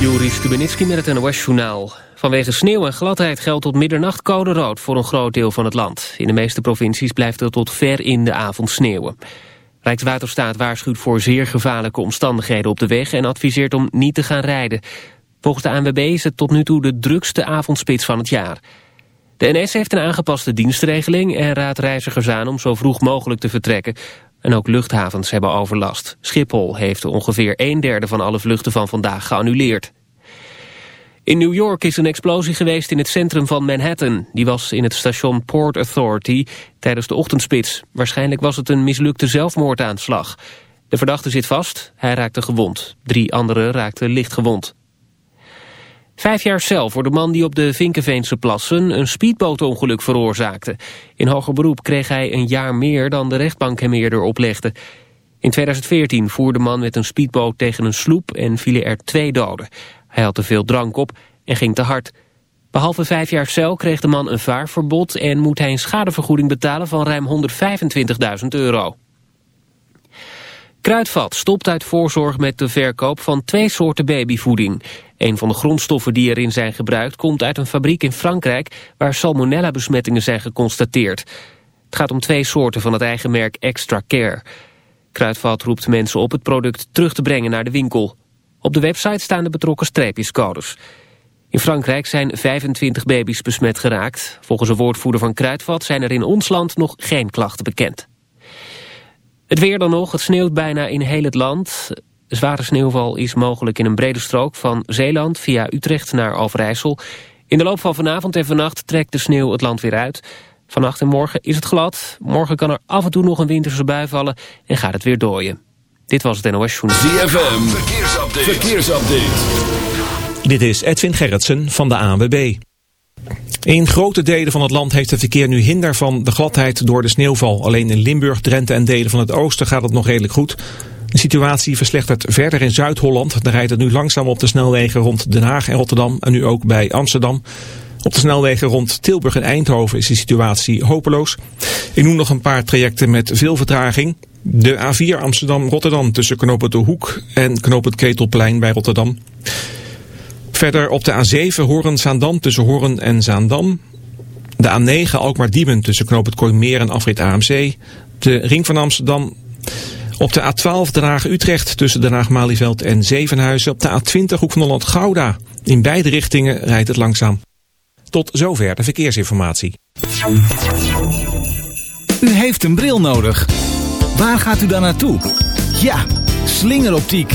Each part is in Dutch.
Juri Stubenitski met het NOS-journaal. Vanwege sneeuw en gladheid geldt tot middernacht code rood voor een groot deel van het land. In de meeste provincies blijft het tot ver in de avond sneeuwen. Rijkswaterstaat waarschuwt voor zeer gevaarlijke omstandigheden op de weg... en adviseert om niet te gaan rijden. Volgens de ANWB is het tot nu toe de drukste avondspits van het jaar. De NS heeft een aangepaste dienstregeling en raadt reizigers aan om zo vroeg mogelijk te vertrekken. En ook luchthavens hebben overlast. Schiphol heeft ongeveer een derde van alle vluchten van vandaag geannuleerd. In New York is een explosie geweest in het centrum van Manhattan. Die was in het station Port Authority tijdens de ochtendspits. Waarschijnlijk was het een mislukte zelfmoordaanslag. De verdachte zit vast, hij raakte gewond. Drie anderen raakten licht gewond. Vijf jaar cel voor de man die op de Vinkenveense plassen een speedbootongeluk veroorzaakte. In hoger beroep kreeg hij een jaar meer dan de rechtbank hem eerder oplegde. In 2014 voer de man met een speedboot tegen een sloep en vielen er twee doden. Hij had te veel drank op en ging te hard. Behalve vijf jaar cel kreeg de man een vaarverbod en moet hij een schadevergoeding betalen van ruim 125.000 euro. Kruidvat stopt uit voorzorg met de verkoop van twee soorten babyvoeding. Een van de grondstoffen die erin zijn gebruikt komt uit een fabriek in Frankrijk waar salmonella-besmettingen zijn geconstateerd. Het gaat om twee soorten van het eigen merk Extra Care. Kruidvat roept mensen op het product terug te brengen naar de winkel. Op de website staan de betrokken streepjescodes. In Frankrijk zijn 25 baby's besmet geraakt. Volgens een woordvoerder van Kruidvat zijn er in ons land nog geen klachten bekend. Het weer dan nog, het sneeuwt bijna in heel het land. Zware sneeuwval is mogelijk in een brede strook van Zeeland via Utrecht naar Overijssel. In de loop van vanavond en vannacht trekt de sneeuw het land weer uit. Vannacht en morgen is het glad. Morgen kan er af en toe nog een winterse bui vallen en gaat het weer dooien. Dit was het NOS Journal. ZFM, verkeersupdate. verkeersupdate. Dit is Edwin Gerritsen van de ANWB. In grote delen van het land heeft het verkeer nu hinder van de gladheid door de sneeuwval. Alleen in Limburg, Drenthe en delen van het oosten gaat het nog redelijk goed. De situatie verslechtert verder in Zuid-Holland. Daar rijdt het nu langzaam op de snelwegen rond Den Haag en Rotterdam en nu ook bij Amsterdam. Op de snelwegen rond Tilburg en Eindhoven is de situatie hopeloos. Ik noem nog een paar trajecten met veel vertraging. De A4 Amsterdam-Rotterdam tussen knooppunt De Hoek en knooppunt Ketelplein bij Rotterdam. Verder op de A7 Horen-Zaandam tussen Horen en Zaandam. De A9 Alkmaar-Diemen tussen knooppunt Kooimeer en afrit AMC. De ring van Amsterdam op de A12 Den Haag-Utrecht tussen Den Haag-Malieveld en Zevenhuizen. Op de A20 Hoek van Holland-Gouda. In beide richtingen rijdt het langzaam. Tot zover de verkeersinformatie. U heeft een bril nodig. Waar gaat u dan naartoe? Ja, slingeroptiek.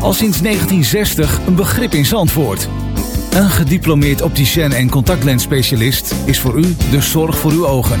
Al sinds 1960 een begrip in Zandvoort. Een gediplomeerd opticien en contactlensspecialist is voor u de zorg voor uw ogen.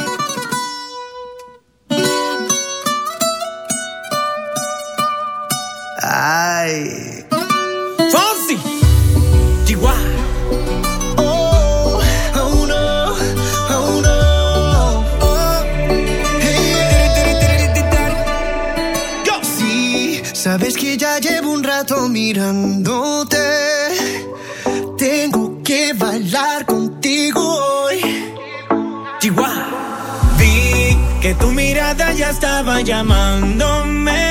like Fonzie, Chihuahua. Sabes que ya llevo un rato mirándote. Tengo que bailar contigo hoy. Chihuahua. Vi que tu mirada ya estaba llamándome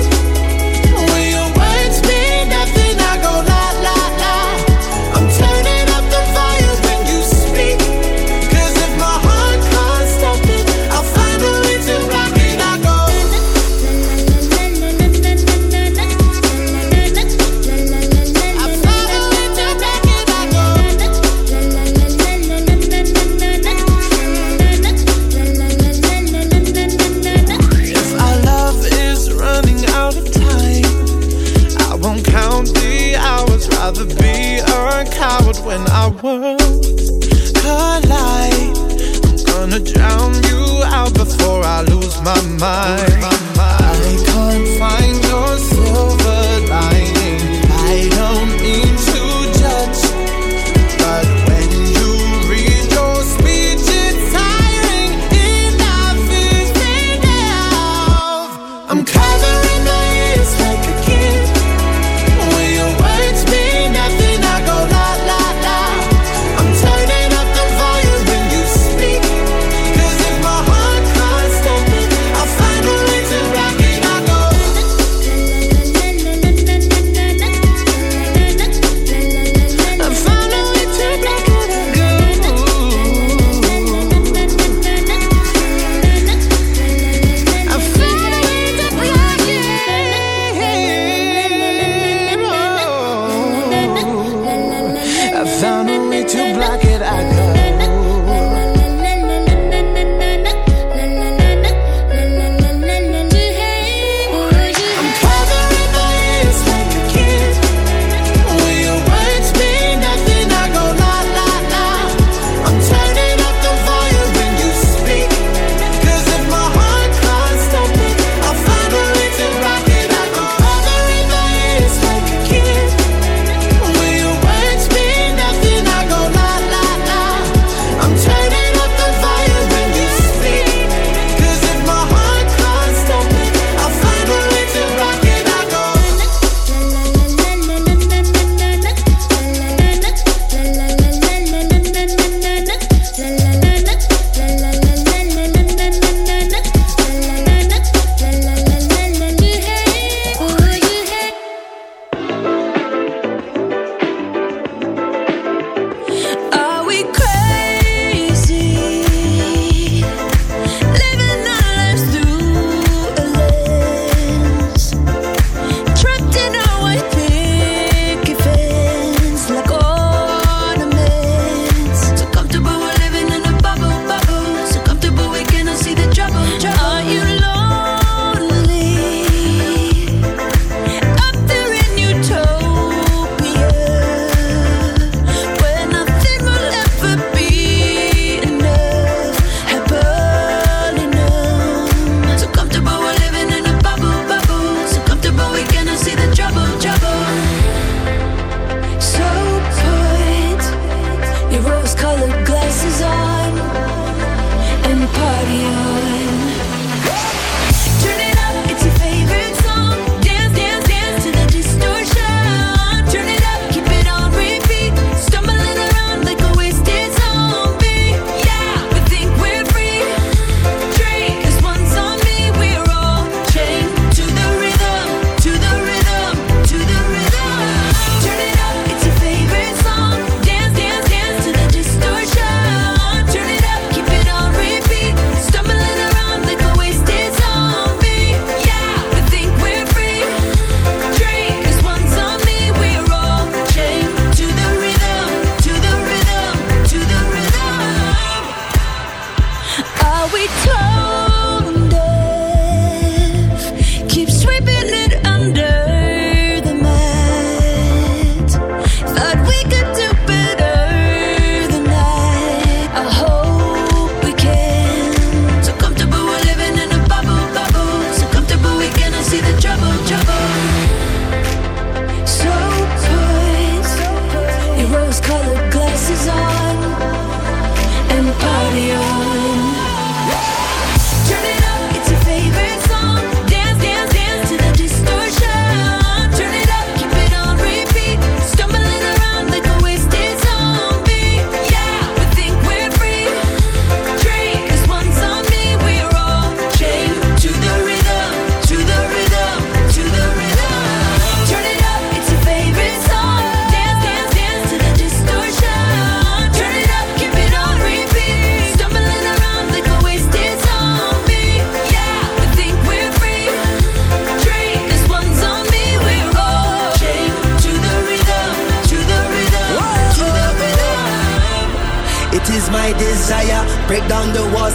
Mind.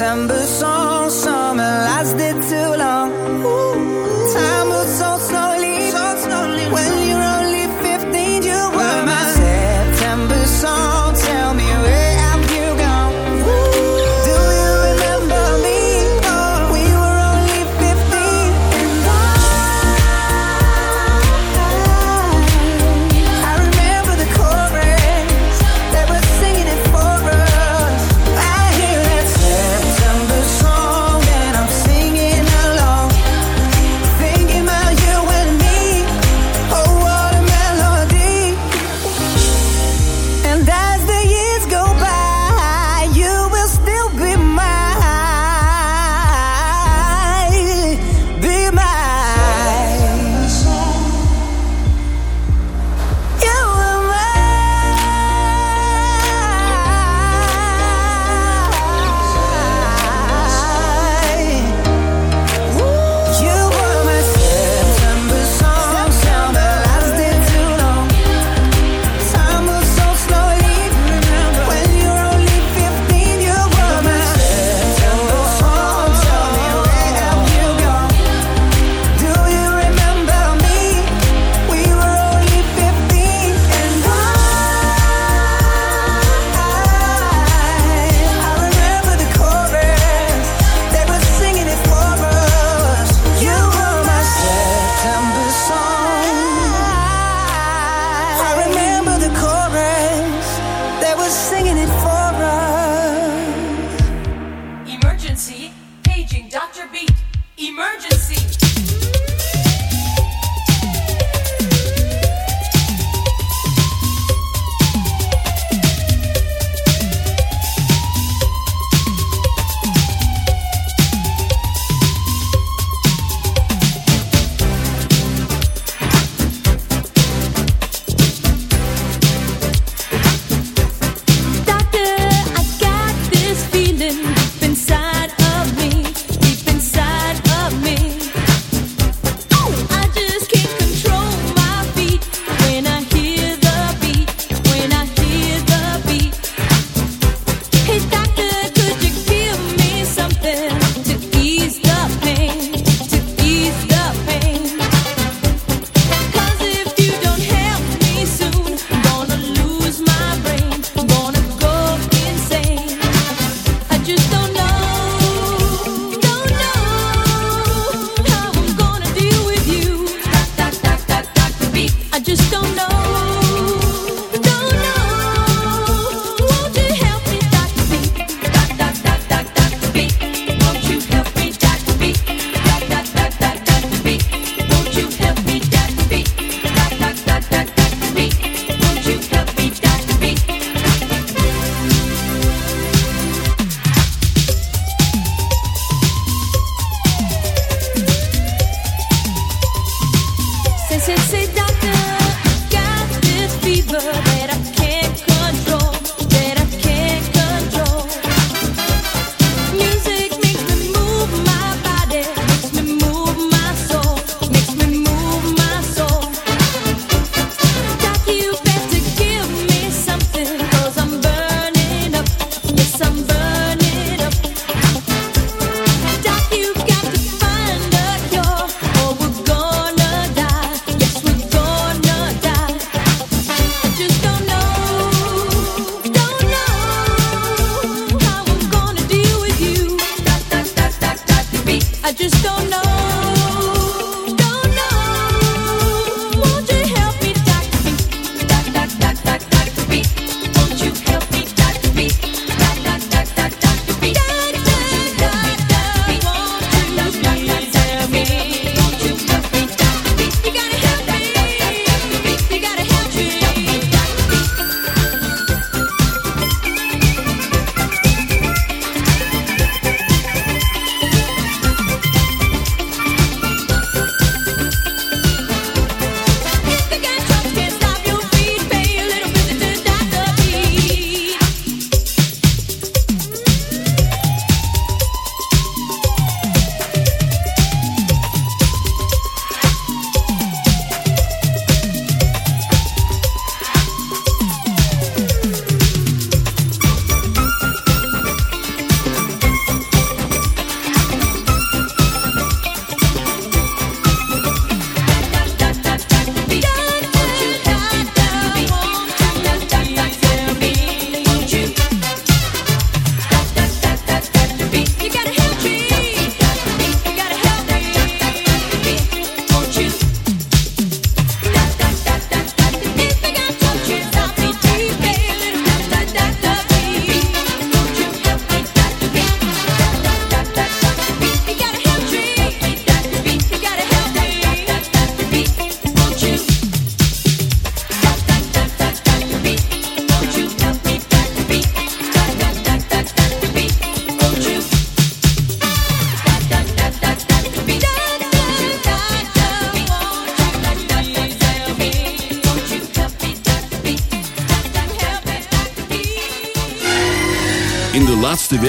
December song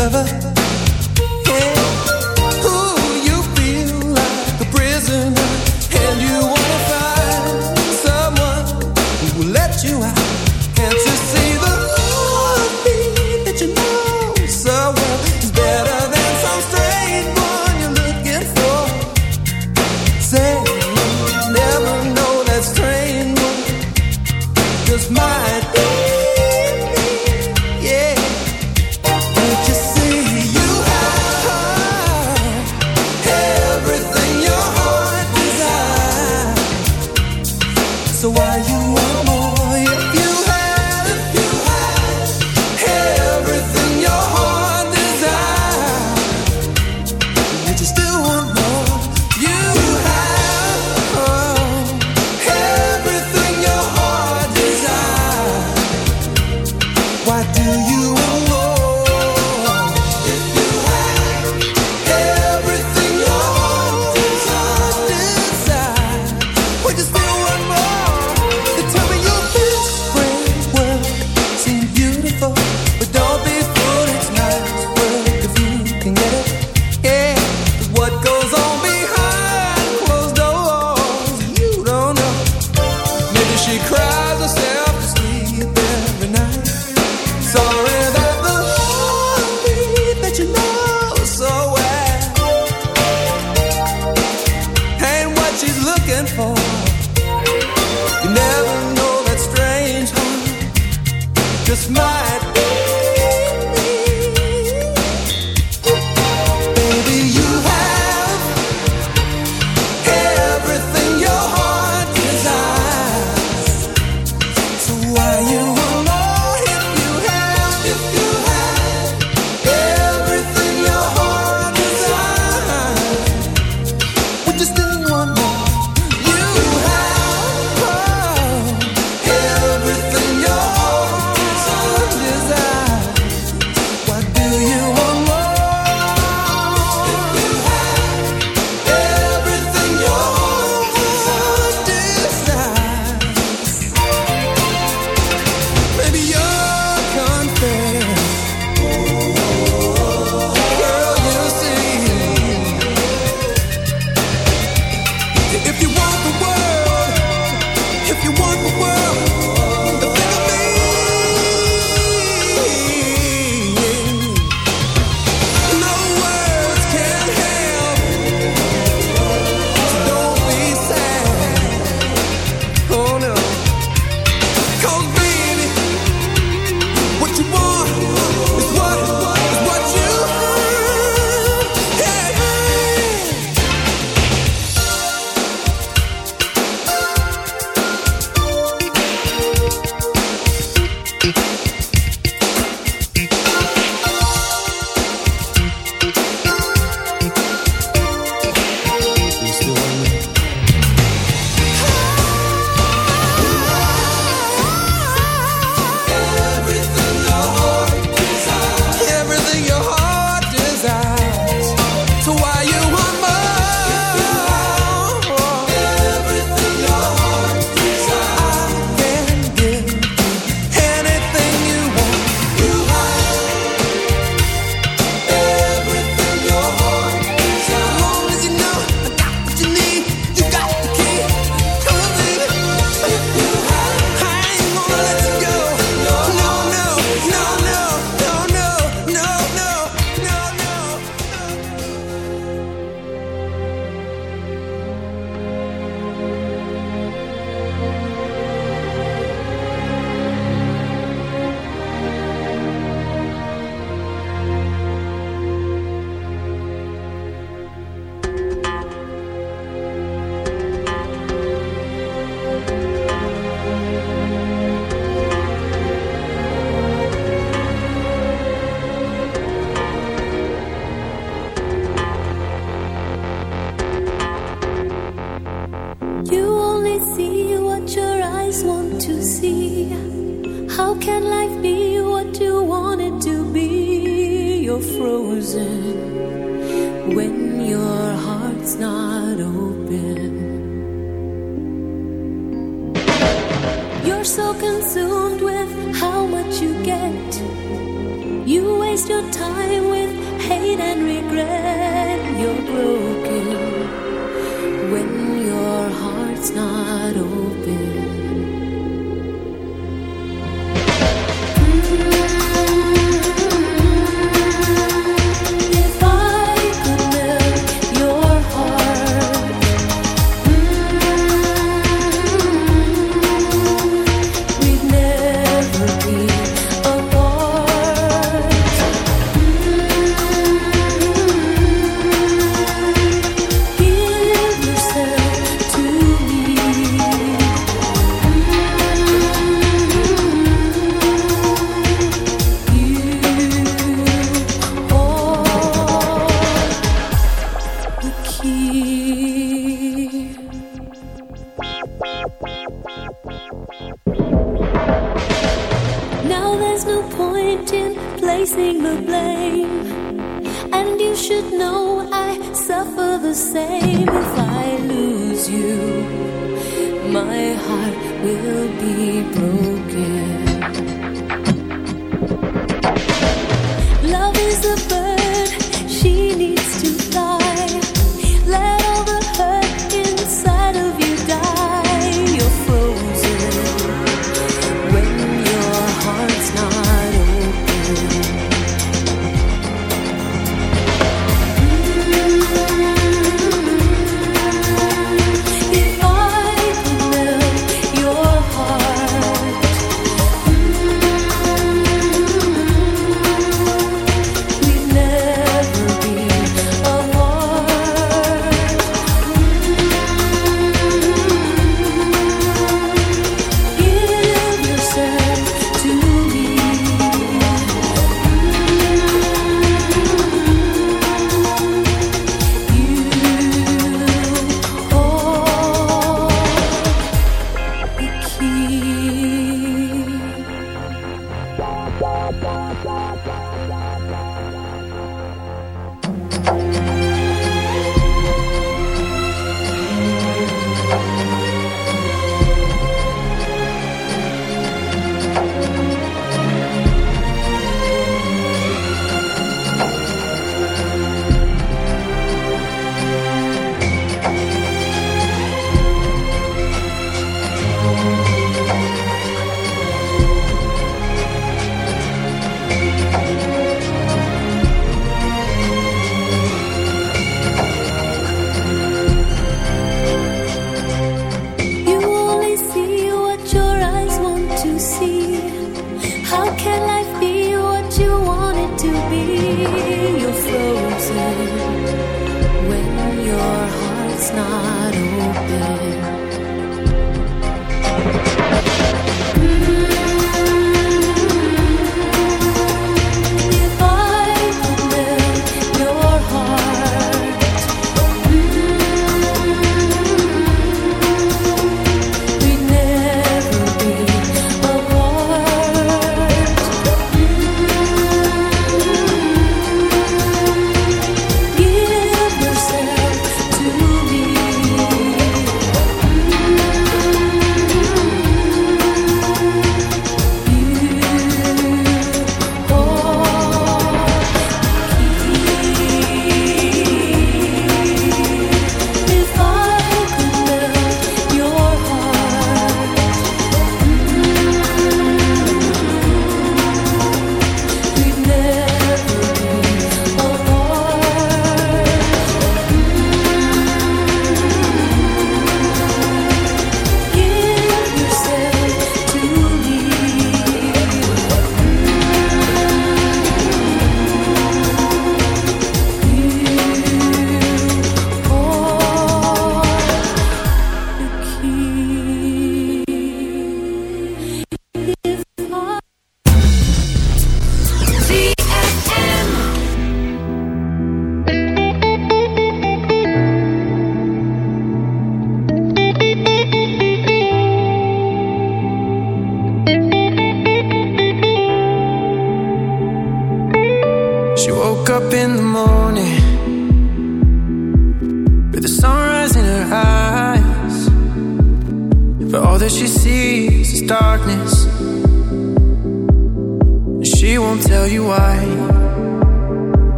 lover.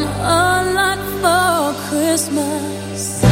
I'm a lot for Christmas.